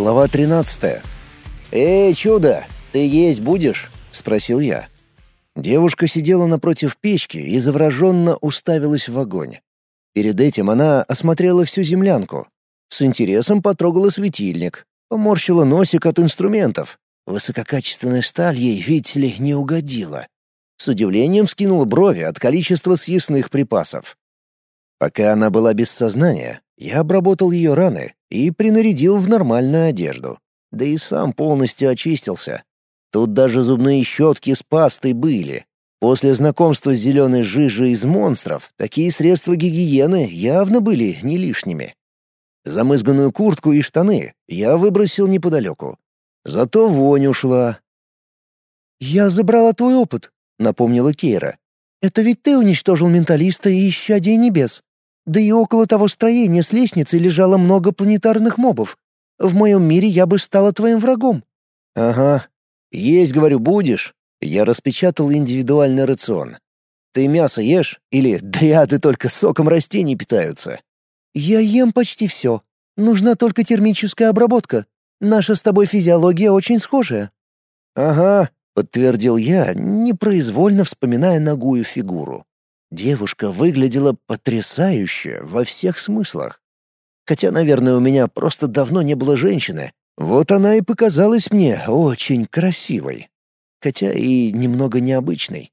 Глава 13. «Эй, чудо, ты есть будешь?» — спросил я. Девушка сидела напротив печки и завороженно уставилась в огонь. Перед этим она осмотрела всю землянку. С интересом потрогала светильник, поморщила носик от инструментов. Высококачественная сталь ей, видите ли, не угодила. С удивлением скинула брови от количества съестных припасов. Пока она была без сознания, я обработал ее раны и принарядил в нормальную одежду. Да и сам полностью очистился. Тут даже зубные щетки с пастой были. После знакомства с зеленой жижей из монстров такие средства гигиены явно были не лишними. Замызганную куртку и штаны я выбросил неподалеку. Зато вонь ушла. «Я забрала твой опыт», — напомнила Кейра. «Это ведь ты уничтожил менталиста и исчадие небес. Да и около того строения с лестницей лежало много планетарных мобов. В моем мире я бы стала твоим врагом». «Ага. Есть, говорю, будешь?» Я распечатал индивидуальный рацион. «Ты мясо ешь? Или дриады только соком растений питаются?» «Я ем почти все. Нужна только термическая обработка. Наша с тобой физиология очень схожая». «Ага», — подтвердил я, непроизвольно вспоминая ногую фигуру. Девушка выглядела потрясающе во всех смыслах. Хотя, наверное, у меня просто давно не было женщины. Вот она и показалась мне очень красивой. Хотя и немного необычной.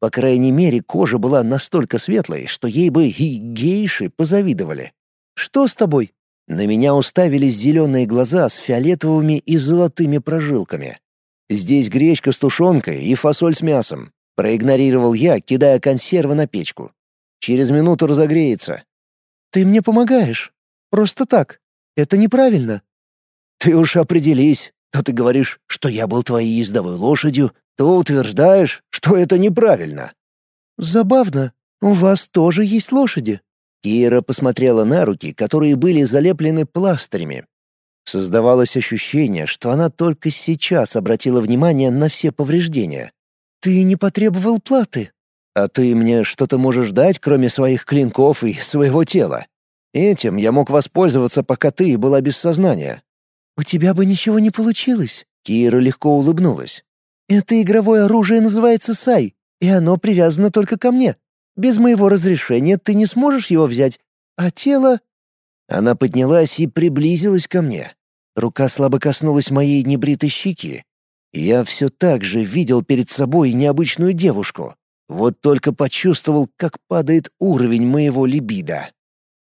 По крайней мере, кожа была настолько светлой, что ей бы и гейши позавидовали. «Что с тобой?» На меня уставились зеленые глаза с фиолетовыми и золотыми прожилками. Здесь гречка с тушенкой и фасоль с мясом. Проигнорировал я, кидая консервы на печку. Через минуту разогреется. «Ты мне помогаешь. Просто так. Это неправильно». «Ты уж определись. То ты говоришь, что я был твоей ездовой лошадью, то утверждаешь, что это неправильно». «Забавно. У вас тоже есть лошади». Кира посмотрела на руки, которые были залеплены пластырями. Создавалось ощущение, что она только сейчас обратила внимание на все повреждения. «Ты не потребовал платы». «А ты мне что-то можешь дать, кроме своих клинков и своего тела? Этим я мог воспользоваться, пока ты была без сознания». «У тебя бы ничего не получилось». Кира легко улыбнулась. «Это игровое оружие называется Сай, и оно привязано только ко мне. Без моего разрешения ты не сможешь его взять, а тело...» Она поднялась и приблизилась ко мне. Рука слабо коснулась моей небритой щеки, я все так же видел перед собой необычную девушку. Вот только почувствовал, как падает уровень моего либидо.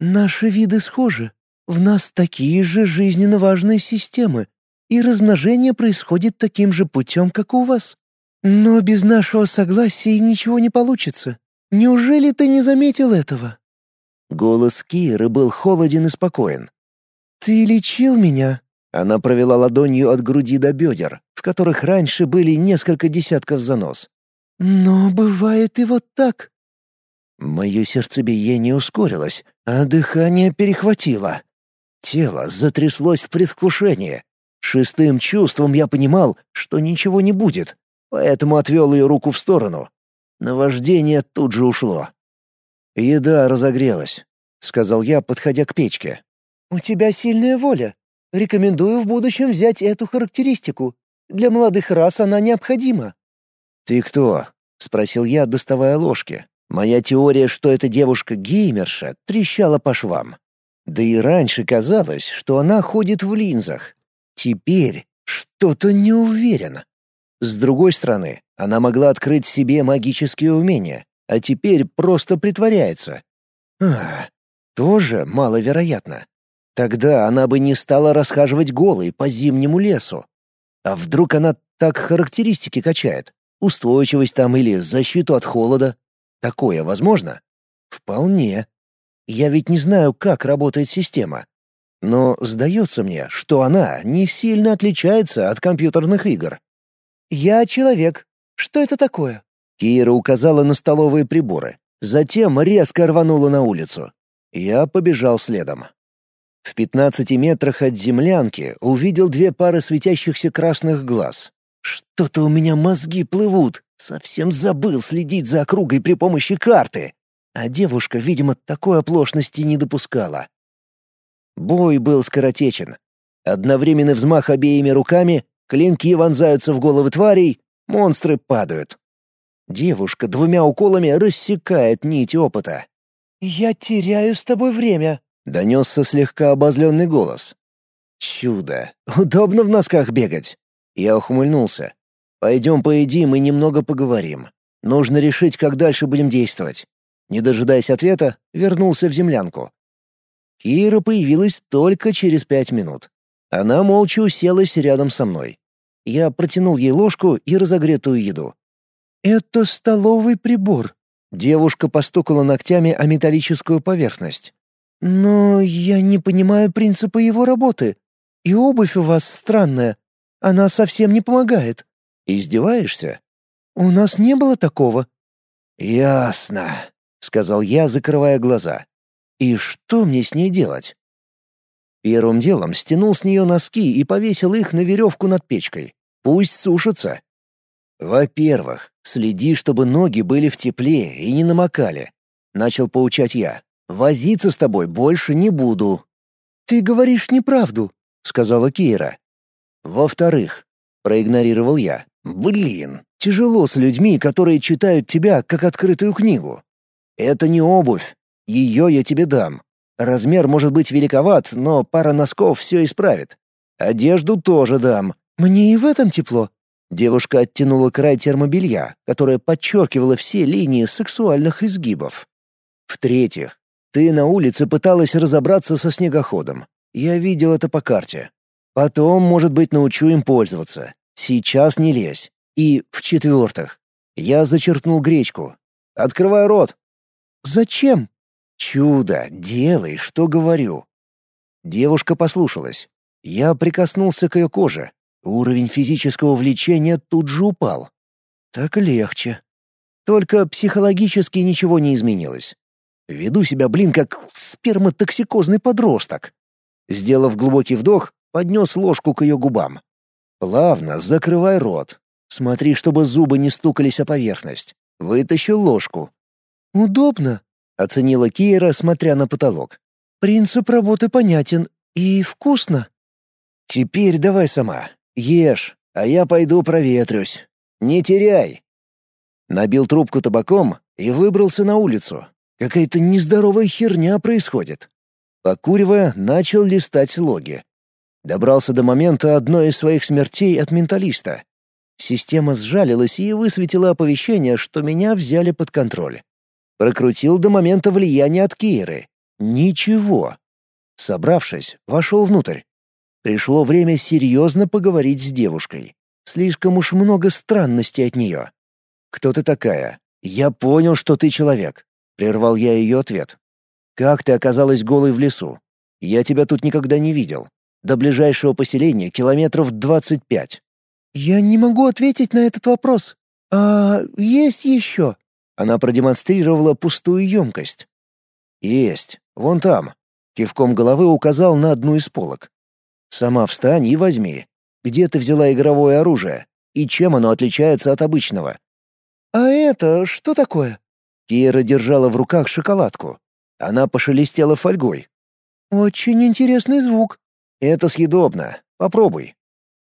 «Наши виды схожи. В нас такие же жизненно важные системы, и размножение происходит таким же путем, как у вас. Но без нашего согласия ничего не получится. Неужели ты не заметил этого?» Голос Киры был холоден и спокоен. «Ты лечил меня, она провела ладонью от груди до бедер, в которых раньше были несколько десятков занос. «Но бывает и вот так». Мое сердцебиение ускорилось, а дыхание перехватило. Тело затряслось в предвкушении. Шестым чувством я понимал, что ничего не будет, поэтому отвел ее руку в сторону. Наваждение тут же ушло. «Еда разогрелась», — сказал я, подходя к печке. «У тебя сильная воля. Рекомендую в будущем взять эту характеристику. Для молодых рас она необходима». «Ты кто?» — спросил я, доставая ложки. Моя теория, что эта девушка-геймерша, трещала по швам. Да и раньше казалось, что она ходит в линзах. Теперь что-то не уверен. С другой стороны, она могла открыть себе магические умения, а теперь просто притворяется. А, тоже маловероятно. Тогда она бы не стала расхаживать голой по зимнему лесу. А вдруг она так характеристики качает? Устойчивость там или защиту от холода? Такое возможно? Вполне. Я ведь не знаю, как работает система. Но сдается мне, что она не сильно отличается от компьютерных игр. «Я человек. Что это такое?» Кира указала на столовые приборы. Затем резко рванула на улицу. Я побежал следом. В пятнадцати метрах от землянки увидел две пары светящихся красных глаз. Что-то у меня мозги плывут. Совсем забыл следить за округой при помощи карты. А девушка, видимо, такой оплошности не допускала. Бой был скоротечен. Одновременный взмах обеими руками, клинки вонзаются в головы тварей, монстры падают. Девушка двумя уколами рассекает нить опыта. «Я теряю с тобой время», — донесся слегка обозленный голос. «Чудо! Удобно в носках бегать!» Я ухмыльнулся. «Пойдем поедим и немного поговорим. Нужно решить, как дальше будем действовать». Не дожидаясь ответа, вернулся в землянку. Кира появилась только через пять минут. Она молча уселась рядом со мной. Я протянул ей ложку и разогретую еду. «Это столовый прибор». Девушка постукала ногтями о металлическую поверхность. «Но я не понимаю принципа его работы. И обувь у вас странная. Она совсем не помогает». «Издеваешься?» «У нас не было такого». «Ясно», — сказал я, закрывая глаза. «И что мне с ней делать?» Первым делом стянул с нее носки и повесил их на веревку над печкой. Пусть сушатся. Во-первых, следи, чтобы ноги были в тепле и не намокали. Начал поучать я. Возиться с тобой больше не буду. Ты говоришь неправду, сказала Кира. Во-вторых, проигнорировал я. Блин, тяжело с людьми, которые читают тебя как открытую книгу. Это не обувь. Ее я тебе дам. Размер может быть великоват, но пара носков все исправит. Одежду тоже дам. Мне и в этом тепло. Девушка оттянула край термобелья, которое подчеркивало все линии сексуальных изгибов. В-третьих, ты на улице пыталась разобраться со снегоходом. Я видел это по карте. Потом, может быть, научу им пользоваться. Сейчас не лезь. И в-четвертых, я зачерпнул гречку. Открывай рот. Зачем? Чудо, делай, что говорю. Девушка послушалась. Я прикоснулся к ее коже. Уровень физического влечения тут же упал. Так легче. Только психологически ничего не изменилось. Веду себя, блин, как сперматоксикозный подросток. Сделав глубокий вдох, поднес ложку к ее губам. Плавно закрывай рот. Смотри, чтобы зубы не стукались о поверхность. Вытащил ложку. «Удобно», — оценила Кира, смотря на потолок. «Принцип работы понятен и вкусно». «Теперь давай сама. Ешь, а я пойду проветрюсь. Не теряй». Набил трубку табаком и выбрался на улицу. Какая-то нездоровая херня происходит. Покуривая, начал листать логи. Добрался до момента одной из своих смертей от менталиста. Система сжалилась и высветила оповещение, что меня взяли под контроль. Прокрутил до момента влияния от Киры. Ничего. Собравшись, вошел внутрь. Пришло время серьезно поговорить с девушкой. Слишком уж много странностей от нее. «Кто ты такая? Я понял, что ты человек», — прервал я ее ответ. «Как ты оказалась голой в лесу? Я тебя тут никогда не видел. До ближайшего поселения километров двадцать пять». «Я не могу ответить на этот вопрос. А есть еще?» Она продемонстрировала пустую емкость. «Есть. Вон там». Кивком головы указал на одну из полок. «Сама встань и возьми. Где ты взяла игровое оружие? И чем оно отличается от обычного?» «А это что такое?» Кира держала в руках шоколадку. Она пошелестела фольгой. «Очень интересный звук». «Это съедобно. Попробуй».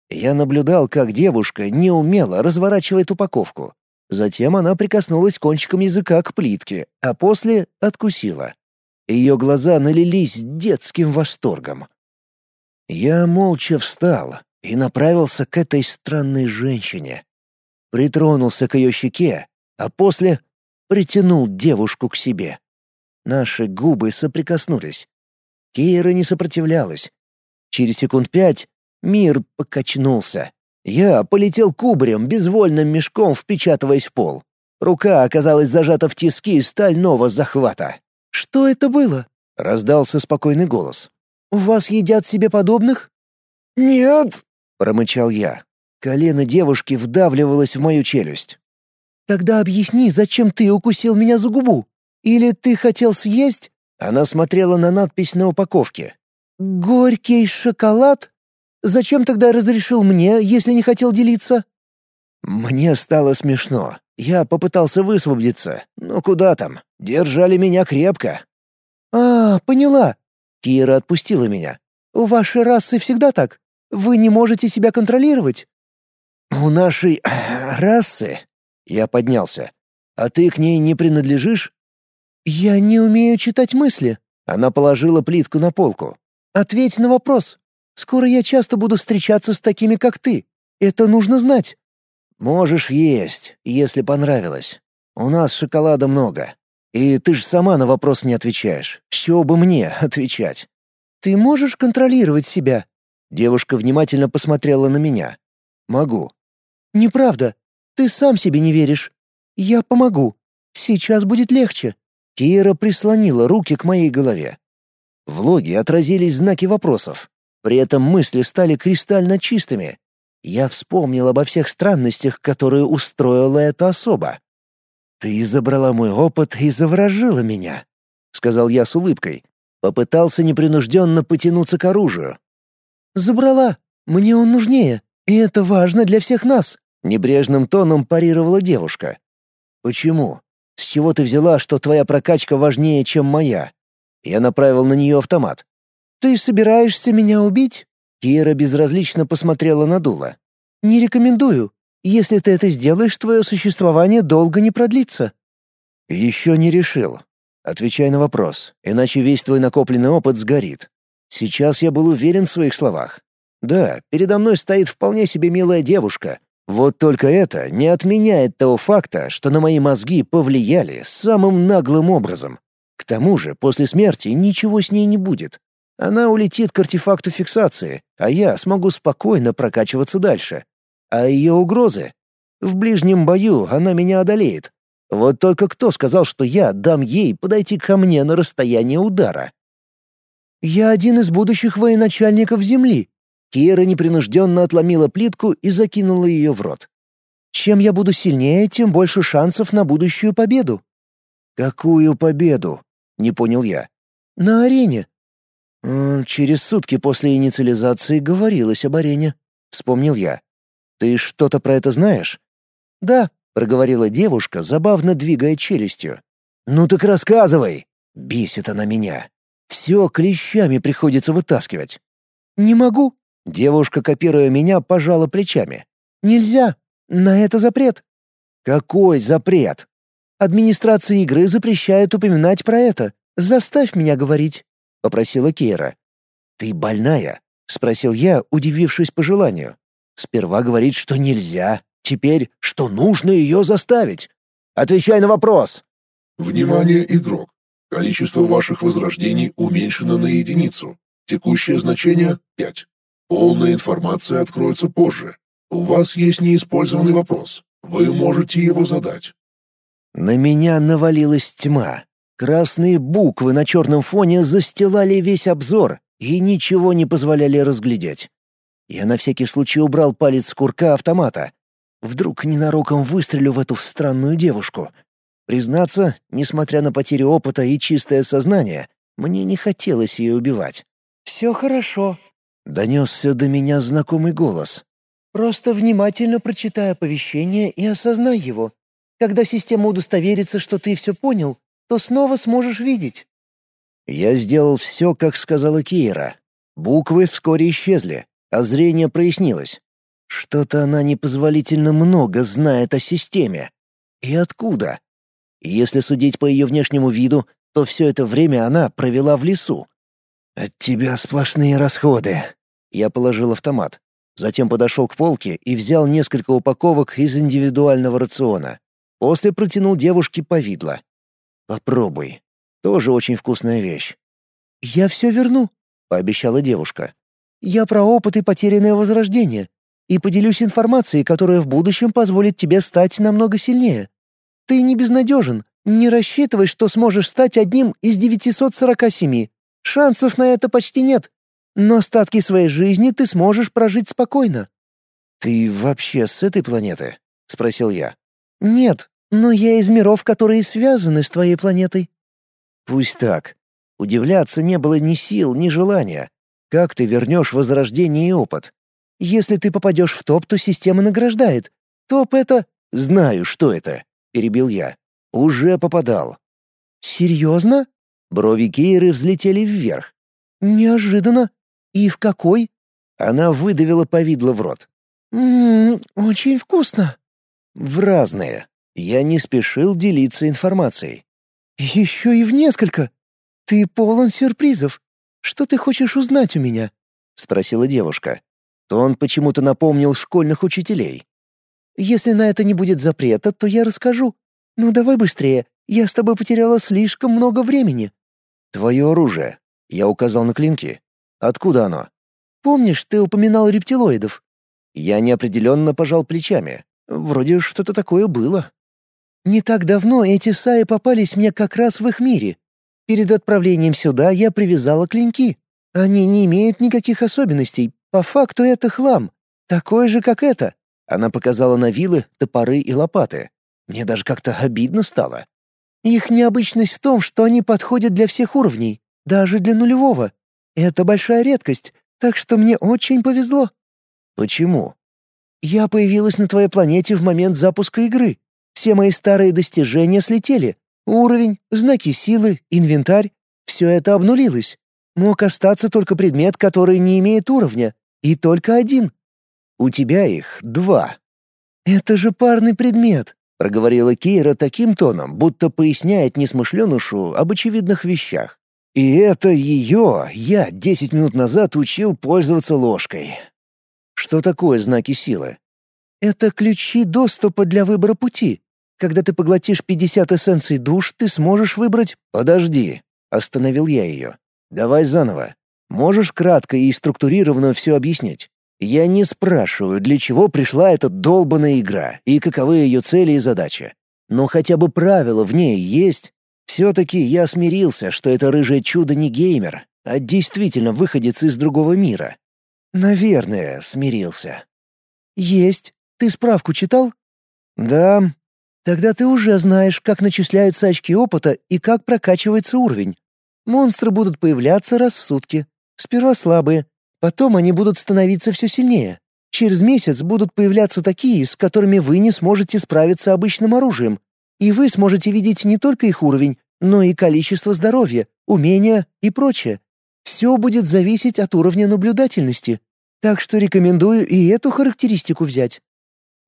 Я наблюдал, как девушка неумело разворачивает упаковку. Затем она прикоснулась кончиком языка к плитке, а после откусила. Ее глаза налились детским восторгом. Я молча встал и направился к этой странной женщине. Притронулся к ее щеке, а после притянул девушку к себе. Наши губы соприкоснулись. Кира не сопротивлялась. Через секунд пять мир покачнулся. Я полетел кубарем, безвольным мешком впечатываясь в пол. Рука оказалась зажата в тиски стального захвата. «Что это было?» — раздался спокойный голос. «У вас едят себе подобных?» «Нет», — промычал я. Колено девушки вдавливалось в мою челюсть. «Тогда объясни, зачем ты укусил меня за губу? Или ты хотел съесть?» Она смотрела на надпись на упаковке. «Горький шоколад?» Зачем тогда разрешил мне, если не хотел делиться?» Мне стало смешно. Я попытался высвободиться, но куда там? Держали меня крепко. «А, поняла». Кира отпустила меня. У вашей расы всегда так? Вы не можете себя контролировать?» «У нашей расы...» Я поднялся. «А ты к ней не принадлежишь?» «Я не умею читать мысли». Она положила плитку на полку. «Ответь на вопрос. Скоро я часто буду встречаться с такими, как ты. Это нужно знать». «Можешь есть, если понравилось. У нас шоколада много. И ты же сама на вопрос не отвечаешь. С чего бы мне отвечать?» «Ты можешь контролировать себя?» Девушка внимательно посмотрела на меня. «Могу». «Неправда. Ты сам себе не веришь. Я помогу. Сейчас будет легче». Кира прислонила руки к моей голове. В логе отразились знаки вопросов. При этом мысли стали кристально чистыми. Я вспомнил обо всех странностях, которые устроила эта особа. «Ты забрала мой опыт и заворожила меня», — сказал я с улыбкой. Попытался непринужденно потянуться к оружию. «Забрала. Мне он нужнее. И это важно для всех нас», — небрежным тоном парировала девушка. «Почему? С чего ты взяла, что твоя прокачка важнее, чем моя?» Я направил на нее автомат. «Ты собираешься меня убить?» Кира безразлично посмотрела на дуло. «Не рекомендую. Если ты это сделаешь, твое существование долго не продлится». «Еще не решил. Отвечай на вопрос, иначе весь твой накопленный опыт сгорит. Сейчас я был уверен в своих словах. Да, передо мной стоит вполне себе милая девушка. Вот только это не отменяет того факта, что на мои мозги повлияли самым наглым образом. К тому же, после смерти ничего с ней не будет. Она улетит к артефакту фиксации, а я смогу спокойно прокачиваться дальше. А ее угрозы? В ближнем бою она меня одолеет. Вот только кто сказал, что я дам ей подойти ко мне на расстояние удара? «Я один из будущих военачальников Земли». Кира непринужденно отломила плитку и закинула ее в рот. «Чем я буду сильнее, тем больше шансов на будущую победу». «Какую победу?» — не понял я. «На арене». «Через сутки после инициализации говорилось об арене», — вспомнил я. «Ты что-то про это знаешь?» «Да», — проговорила девушка, забавно двигая челюстью. «Ну так рассказывай!» — бесит она меня. Все клещами приходится вытаскивать. «Не могу». Девушка, копируя меня, пожала плечами. «Нельзя. На это запрет». «Какой запрет?» «Администрация игры запрещает упоминать про это. Заставь меня говорить», — попросила Кейра. «Ты больная?» — спросил я, удивившись пожеланию. «Сперва говорит, что нельзя, теперь, что нужно ее заставить. Отвечай на вопрос!» «Внимание, игрок! Количество ваших возрождений уменьшено на единицу. Текущее значение — 5. Полная информация откроется позже. У вас есть неиспользованный вопрос. Вы можете его задать. На меня навалилась тьма. Красные буквы на черном фоне застилали весь обзор и ничего не позволяли разглядеть. Я на всякий случай убрал палец с курка автомата. Вдруг ненароком выстрелю в эту странную девушку — Признаться, несмотря на потерю опыта и чистое сознание, мне не хотелось ее убивать. «Все хорошо», — донесся до меня знакомый голос. «Просто внимательно прочитай оповещение и осознай его. Когда система удостоверится, что ты все понял, то снова сможешь видеть». Я сделал все, как сказала Кира. Буквы вскоре исчезли, а зрение прояснилось. Что-то она непозволительно много знает о системе. И откуда? Если судить по ее внешнему виду, то все это время она провела в лесу. «От тебя сплошные расходы». Я положил автомат. Затем подошел к полке и взял несколько упаковок из индивидуального рациона. После протянул девушке повидло. «Попробуй. Тоже очень вкусная вещь». «Я все верну», — пообещала девушка. «Я про опыт и потерянное возрождение. И поделюсь информацией, которая в будущем позволит тебе стать намного сильнее. Ты не безнадежен. Не рассчитывай, что сможешь стать одним из 947. Шансов на это почти нет. Но остатки своей жизни ты сможешь прожить спокойно». «Ты вообще с этой планеты?» — спросил я. «Нет, но я из миров, которые связаны с твоей планетой». «Пусть так. Удивляться не было ни сил, ни желания. Как ты вернешь возрождение и опыт? Если ты попадешь в топ, то система награждает. Топ — это...» «Знаю, что это перебил я. «Уже попадал». «Серьезно?» Брови Кейры взлетели вверх. «Неожиданно. «И в какой?» Она выдавила повидло в рот. «Ммм, очень вкусно». «В разные. Я не спешил делиться информацией. «Еще и в несколько. Ты полон сюрпризов. Что ты хочешь узнать у меня?» — спросила девушка. То он почему-то напомнил школьных учителей. «Если на это не будет запрета, то я расскажу. Ну давай быстрее, я с тобой потеряла слишком много времени». «Твое оружие». Я указал на клинки. «Откуда оно?» «Помнишь, ты упоминал рептилоидов?» Я неопределенно пожал плечами. Вроде что-то такое было. «Не так давно эти саи попались мне как раз в их мире. Перед отправлением сюда я привязала клинки. Они не имеют никаких особенностей. По факту это хлам. Такой же, как это». Она показала на вилы, топоры и лопаты. Мне даже как-то обидно стало. Их необычность в том, что они подходят для всех уровней, даже для нулевого. Это большая редкость, так что мне очень повезло. Почему? Я появилась на твоей планете в момент запуска игры. Все мои старые достижения слетели. Уровень, знаки силы, инвентарь — все это обнулилось. Мог остаться только предмет, который не имеет уровня, и только один. У тебя их два. Это же парный предмет. — проговорила Кейра таким тоном, будто поясняет несмышленышу об очевидных вещах. «И это ее я десять минут назад учил пользоваться ложкой». «Что такое знаки силы?» «Это ключи доступа для выбора пути. Когда ты поглотишь 50 эссенций душ, ты сможешь выбрать...» «Подожди», — остановил я ее. «Давай заново. Можешь кратко и структурированно все объяснить?» Я не спрашиваю, для чего пришла эта долбанная игра и каковы ее цели и задачи. Но хотя бы правила в ней есть. Все-таки я смирился, что это рыжее чудо не геймер, а действительно выходец из другого мира. Наверное, смирился. «Есть. Ты справку читал?» «Да». «Тогда ты уже знаешь, как начисляются очки опыта и как прокачивается уровень. Монстры будут появляться раз в сутки. Сперва слабые, Потом они будут становиться все сильнее. Через месяц будут появляться такие, с которыми вы не сможете справиться обычным оружием. И вы сможете видеть не только их уровень, но и количество здоровья, умения и прочее. Все будет зависеть от уровня наблюдательности. Так что рекомендую и эту характеристику взять.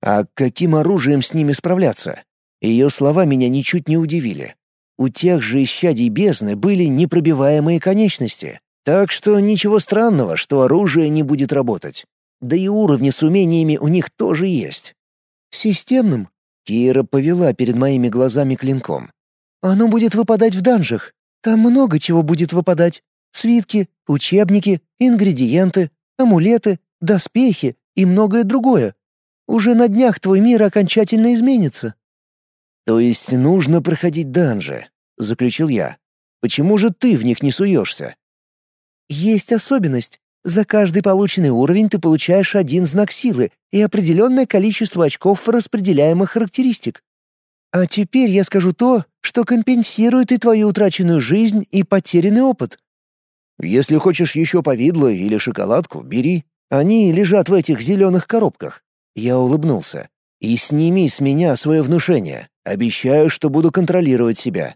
А каким оружием с ними справляться? Ее слова меня ничуть не удивили. У тех же исчадий бездны были непробиваемые конечности. Так что ничего странного, что оружие не будет работать. Да и уровни с умениями у них тоже есть. Системным. Кира повела перед моими глазами клинком. Оно будет выпадать в данжах. Там много чего будет выпадать. Свитки, учебники, ингредиенты, амулеты, доспехи и многое другое. Уже на днях твой мир окончательно изменится. То есть нужно проходить данжи, заключил я. Почему же ты в них не суешься? Есть особенность. За каждый полученный уровень ты получаешь один знак силы и определенное количество очков распределяемых характеристик. А теперь я скажу то, что компенсирует и твою утраченную жизнь, и потерянный опыт. Если хочешь еще повидло или шоколадку, бери. Они лежат в этих зеленых коробках. Я улыбнулся. И сними с меня свое внушение. Обещаю, что буду контролировать себя.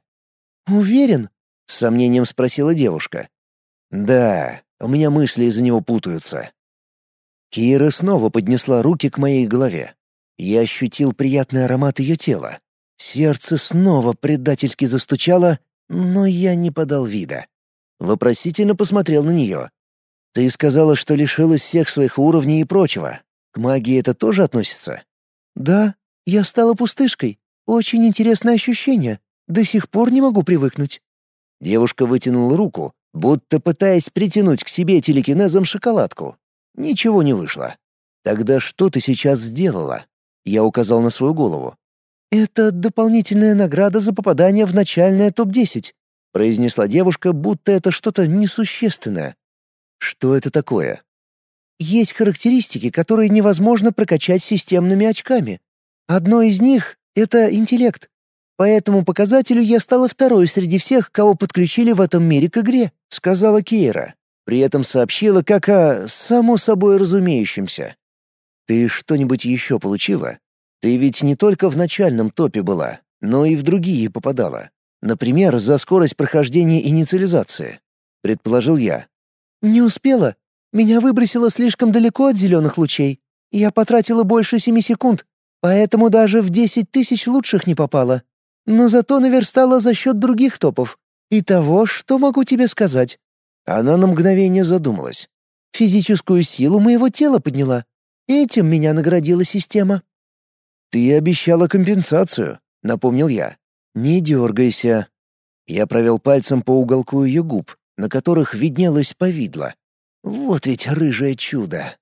Уверен? С сомнением спросила девушка. Да, у меня мысли из-за него путаются. Кира снова поднесла руки к моей голове. Я ощутил приятный аромат ее тела. Сердце снова предательски застучало, но я не подал вида. Вопросительно посмотрел на нее. «Ты сказала, что лишилась всех своих уровней и прочего. К магии это тоже относится?» «Да, я стала пустышкой. Очень интересное ощущение. До сих пор не могу привыкнуть». Девушка вытянула руку, будто пытаясь притянуть к себе телекинезом шоколадку. Ничего не вышло. «Тогда что ты сейчас сделала?» Я указал на свою голову. «Это дополнительная награда за попадание в начальное топ-10», произнесла девушка, будто это что-то несущественное. «Что это такое?» «Есть характеристики, которые невозможно прокачать системными очками. Одно из них — это интеллект. По этому показателю я стала второй среди всех, кого подключили в этом мире к игре», — сказала Кейра. При этом сообщила как о само собой разумеющемся. «Ты что-нибудь еще получила? Ты ведь не только в начальном топе была, но и в другие попадала. Например, за скорость прохождения инициализации», — предположил я. «Не успела. Меня выбросило слишком далеко от зеленых лучей. Я потратила больше семи секунд, поэтому даже в десять тысяч лучших не попала. Но зато наверстала за счет других топов. И того, что могу тебе сказать». Она на мгновение задумалась. «Физическую силу моего тела подняла. Этим меня наградила система». «Ты обещала компенсацию», — напомнил я. «Не дергайся». Я провел пальцем по уголку ее губ, на которых виднелось повидло. Вот ведь рыжее чудо.